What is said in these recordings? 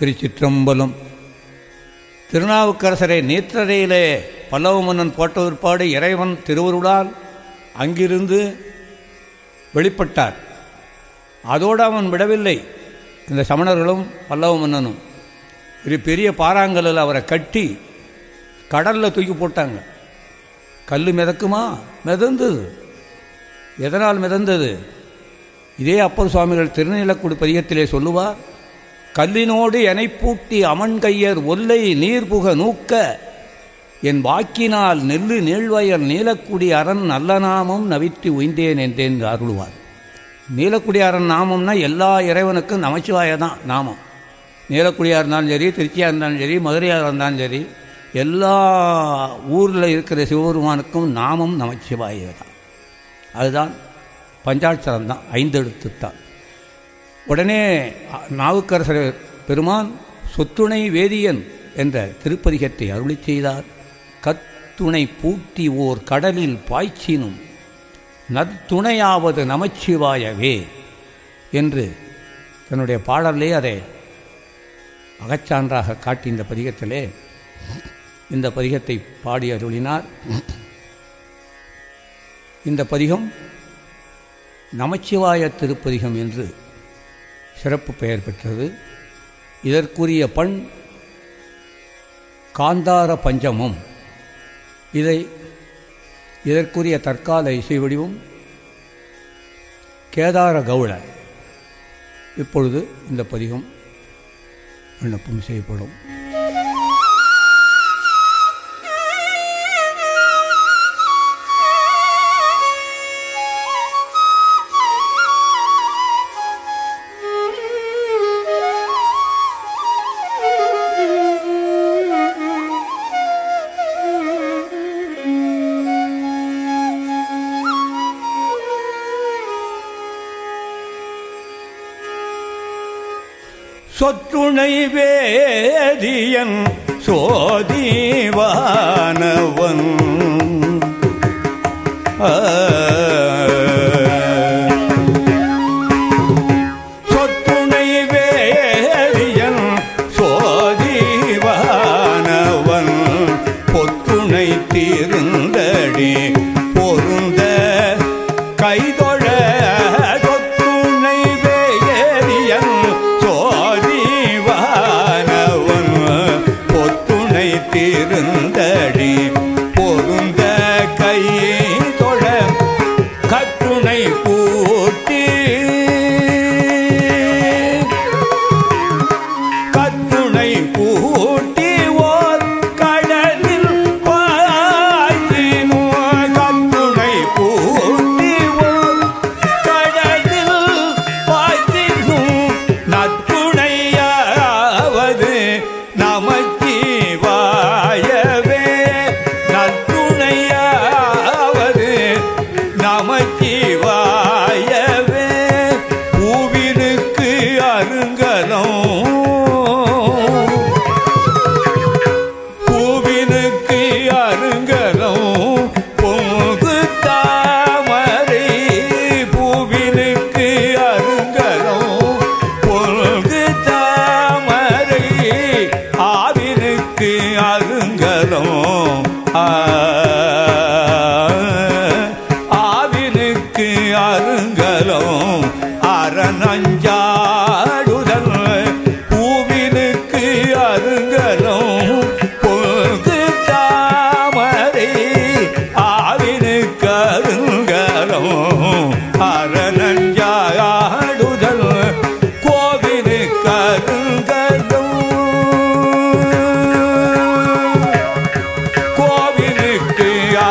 திருச்சிற்றம்பலம். திருநாவுக்கரசரை நீற்றறையிலே பல்லவ மன்னன் போட்ட பிற்பாடு இறைவன் திருவருளால் அங்கிருந்து வெளிப்பட்டார். அதோடு அவன் விடவில்லை. இந்த சமணர்களும் பல்லவ மன்னனும் ஒரு பெரிய பாறாங்கல்லில் அவரை கட்டி கடலில் தூக்கி போட்டாங்க. கல் மிதக்குமா? மிதந்தது. எதனால் மிதந்தது? இதே அப்பர் சுவாமிகள் திருநீலக்குடி பதிகத்திலே சொல்லுவார் கல்லினோடு எனை பூட்டி அமன் கையர் ஒல்லை நீர்புக நூக்க என் வாக்கினால் நெல்லு நீழ்வயல் நீலக்குடி அரண் நல்ல நாமம் நவிற்றி உய்ந்தேன் என்றேன் அருளுவார் நீலக்குடி அரண் நாமம்னா எல்லா இறைவனுக்கும் நமச்சிவாய தான் நாமம். நீலக்குடியாக இருந்தாலும் சரி திருச்சியாக இருந்தாலும் சரி மதுரையாக இருந்தாலும் சரி எல்லா ஊரில் இருக்கிற சிவபெருமானுக்கும் நாமம் நமச்சிவாய தான் அதுதான் பஞ்சாட்சரம் தான் ஐந்தெழுத்து தான் உடனே நாவுக்கரசர் பெருமான் சொத்துணை வேதியன் என்ற திருப்பதிகத்தை அருளி செய்தார். கத்துணை பூட்டி ஓர் கடலில் பாய்ச்சினும் நத்துணையாவது நமச்சிவாயவே என்று தன்னுடைய பாடலே அதை அகச்சான்றாக காட்டி இந்த பதிகத்திலே இந்த பதிகத்தை பாடி அருளினார். இந்த பதிகம் நமச்சிவாய திருப்பதிகம் என்று சிறப்பு பெயர் பெற்றது. இதற்குரிய பண் காந்தார பஞ்சமம் இதை இதற்குரிய தற்கால இசை வடிவம் கேதார கவுள. இப்பொழுது இந்த பதிகம் விண்ணப்பம் செய்யப்படும். சொற்றுணை வேதியன் சோதிவானவன். சொத்துணை வேதியன் சோதிவானவன். பொத்துணை தீர்ந்தடி பொருந்த கை tempo.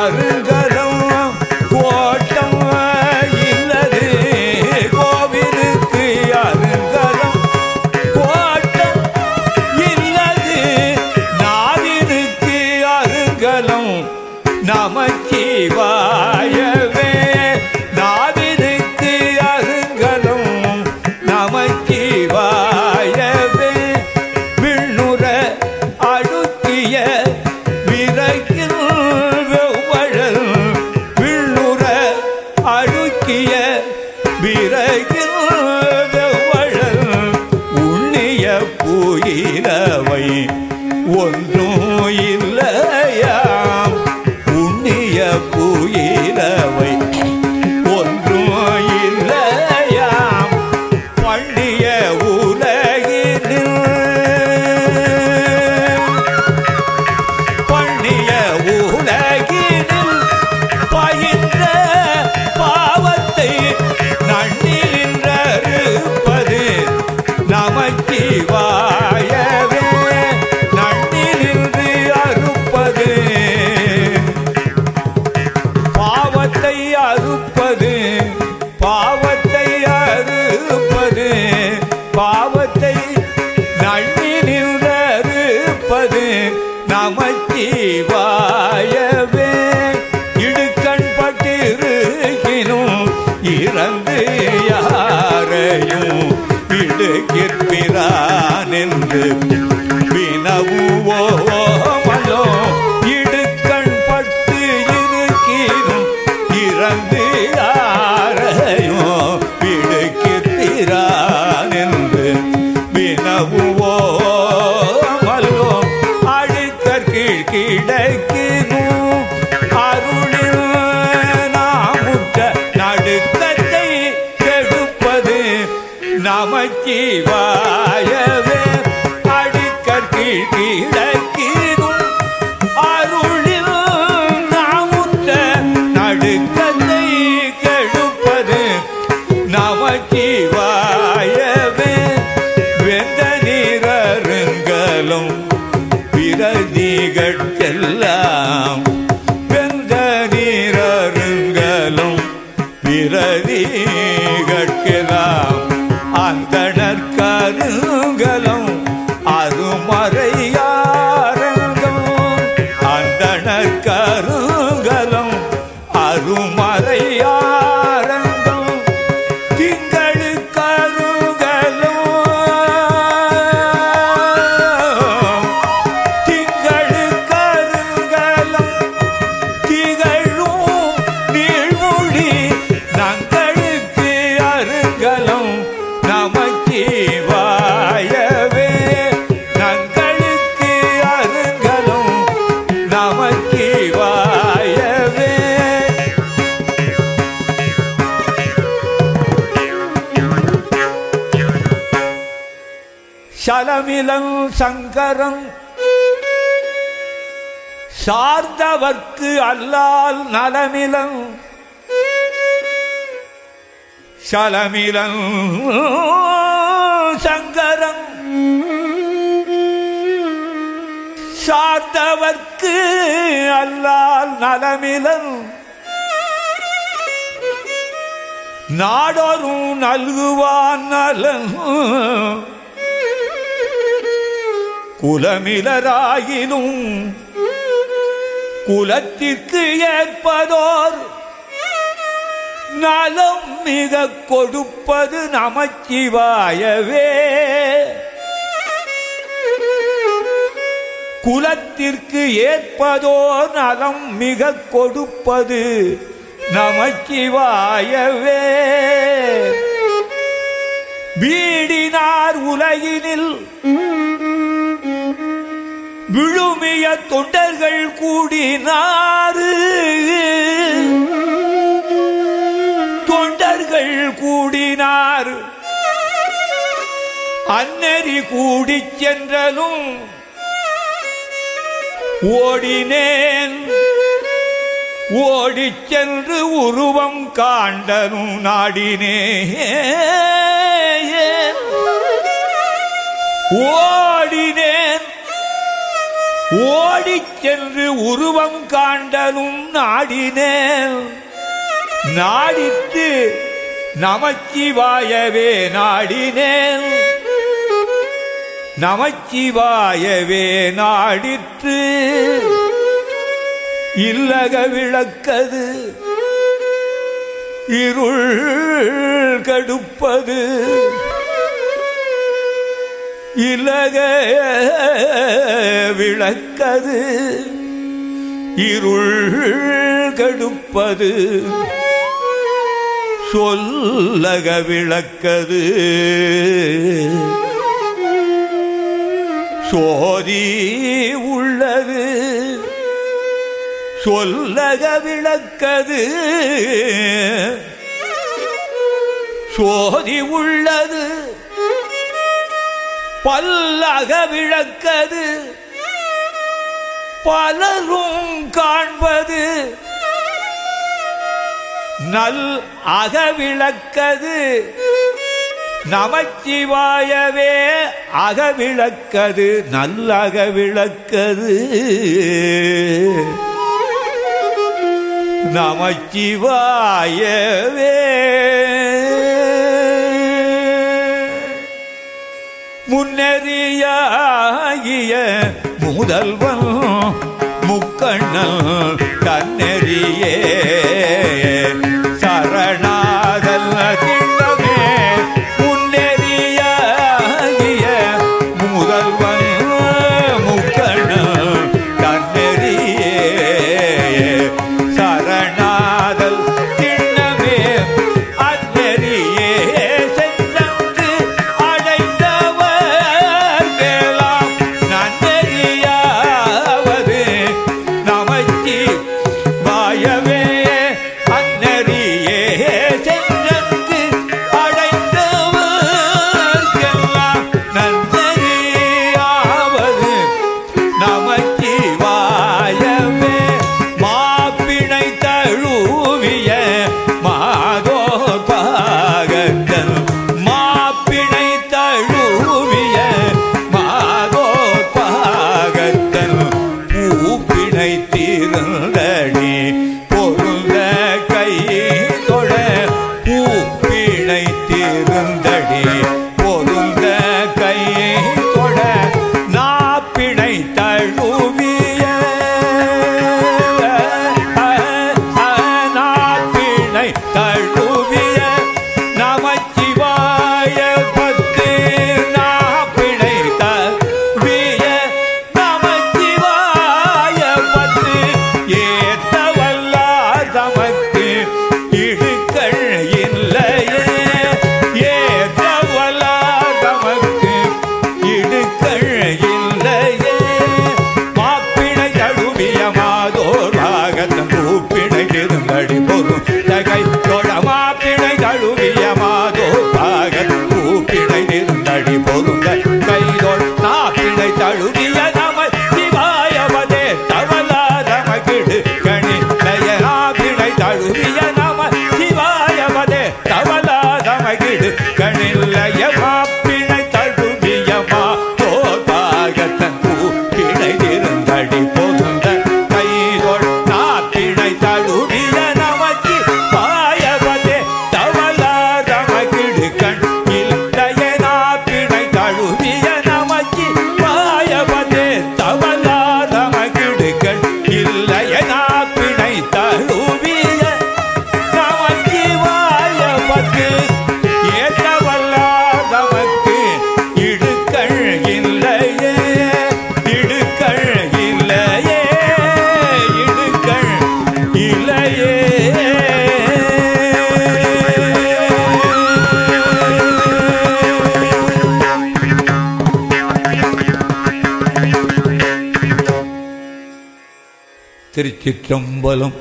yarın நமச்சிவாயவே இடுக்கண் பட்டிருக்கினும் இறந்து யாரையும் இடுகிற்பிரான் என்று கீழ சலமிலன் சங்கரம் சார்ந்தவர்க்கு அல்லால் நலமிலன் சலமிலன் சங்கரம் சார்ந்தவர்க்கு அல்லால் நலமிலன் நாடொரும் நல்குவான் நலன் குலமிலராயினும் குலத்திற்கு ஏற்பதோர் நலம் மிக கொடுப்பது நமச்சிவாயவே. குலத்திற்கு ஏற்பதோர் நலம் மிக கொடுப்பது நமச்சிவாயவே. வீடினார் உலகினில் விழுமிய தொண்டர்கள் கூடினாறு தொண்டர்கள் கூடினார். அன்னறி கூடி சென்றலும் ஓடினேன். ஓடி சென்று உருவம் காண்டனும் நாடினேன். ஓடினேன். ஓடிச் சென்று உருவம் காண்டலும் நாடினேன் நாடித்து நமச்சிவாயவே நாடினேன் நமச்சிவாயவே நாடிற்று. இல்லக விளக்கது இருள் கடுப்பது. இலக விளக்கது இருள் கடுப்பது சொல்லக விளக்கது. சோதி உள்ளது சொல்லக விளக்கது. சோதி உள்ளது பல்லக விளக்கது. பலரும் காண்பது. நல் அகவிளக்கது நமச்சிவாயவே அகவிளக்கது நல்ல அகவிளக்கது நமச்சிவாயவே முன்னெறியாகிய முதல்வன் முக்கண்ணல் தன்னெறியே திருச்சிற்றம்பலம்